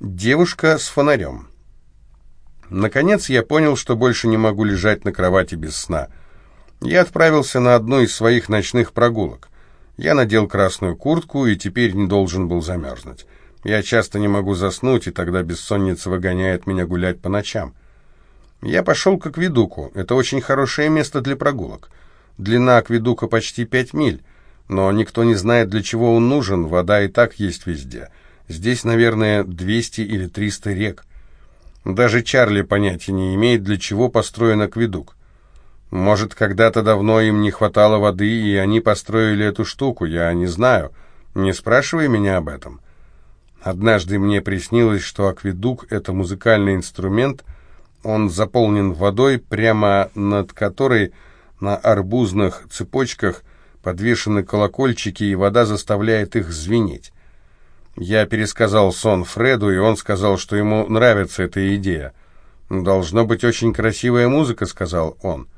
Девушка с фонарем. Наконец я понял, что больше не могу лежать на кровати без сна. Я отправился на одну из своих ночных прогулок. Я надел красную куртку и теперь не должен был замерзнуть. Я часто не могу заснуть, и тогда бессонница выгоняет меня гулять по ночам. Я пошел к акведуку. Это очень хорошее место для прогулок. Длина акведука почти пять миль, но никто не знает, для чего он нужен, вода и так есть везде. Здесь, наверное, 200 или 300 рек. Даже Чарли понятия не имеет, для чего построен акведук. Может, когда-то давно им не хватало воды, и они построили эту штуку, я не знаю. Не спрашивай меня об этом. Однажды мне приснилось, что акведук — это музыкальный инструмент, он заполнен водой, прямо над которой на арбузных цепочках подвешены колокольчики, и вода заставляет их звенеть. Я пересказал сон Фреду, и он сказал, что ему нравится эта идея. «Должно быть очень красивая музыка», — сказал он.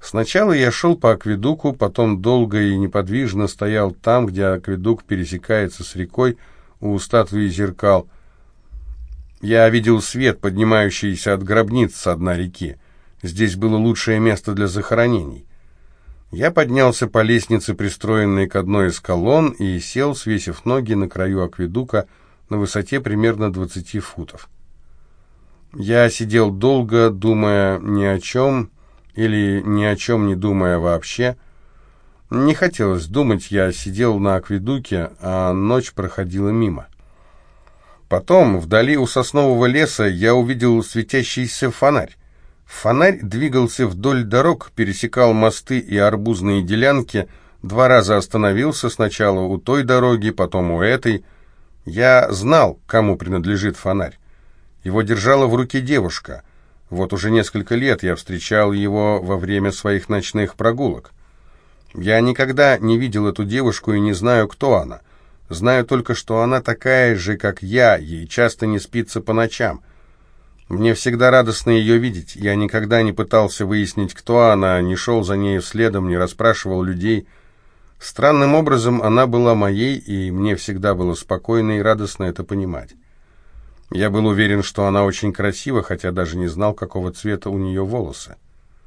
Сначала я шел по акведуку, потом долго и неподвижно стоял там, где акведук пересекается с рекой у статуи зеркал. Я видел свет, поднимающийся от гробниц со дна реки. Здесь было лучшее место для захоронений. Я поднялся по лестнице, пристроенной к одной из колонн, и сел, свесив ноги на краю акведука на высоте примерно 20 футов. Я сидел долго, думая ни о чем, или ни о чем не думая вообще. Не хотелось думать, я сидел на акведуке, а ночь проходила мимо. Потом, вдали у соснового леса, я увидел светящийся фонарь. Фонарь двигался вдоль дорог, пересекал мосты и арбузные делянки, два раза остановился сначала у той дороги, потом у этой. Я знал, кому принадлежит фонарь. Его держала в руке девушка. Вот уже несколько лет я встречал его во время своих ночных прогулок. Я никогда не видел эту девушку и не знаю, кто она. Знаю только, что она такая же, как я, ей часто не спится по ночам. Мне всегда радостно ее видеть. Я никогда не пытался выяснить, кто она, не шел за нею следом, не расспрашивал людей. Странным образом она была моей, и мне всегда было спокойно и радостно это понимать. Я был уверен, что она очень красива, хотя даже не знал, какого цвета у нее волосы.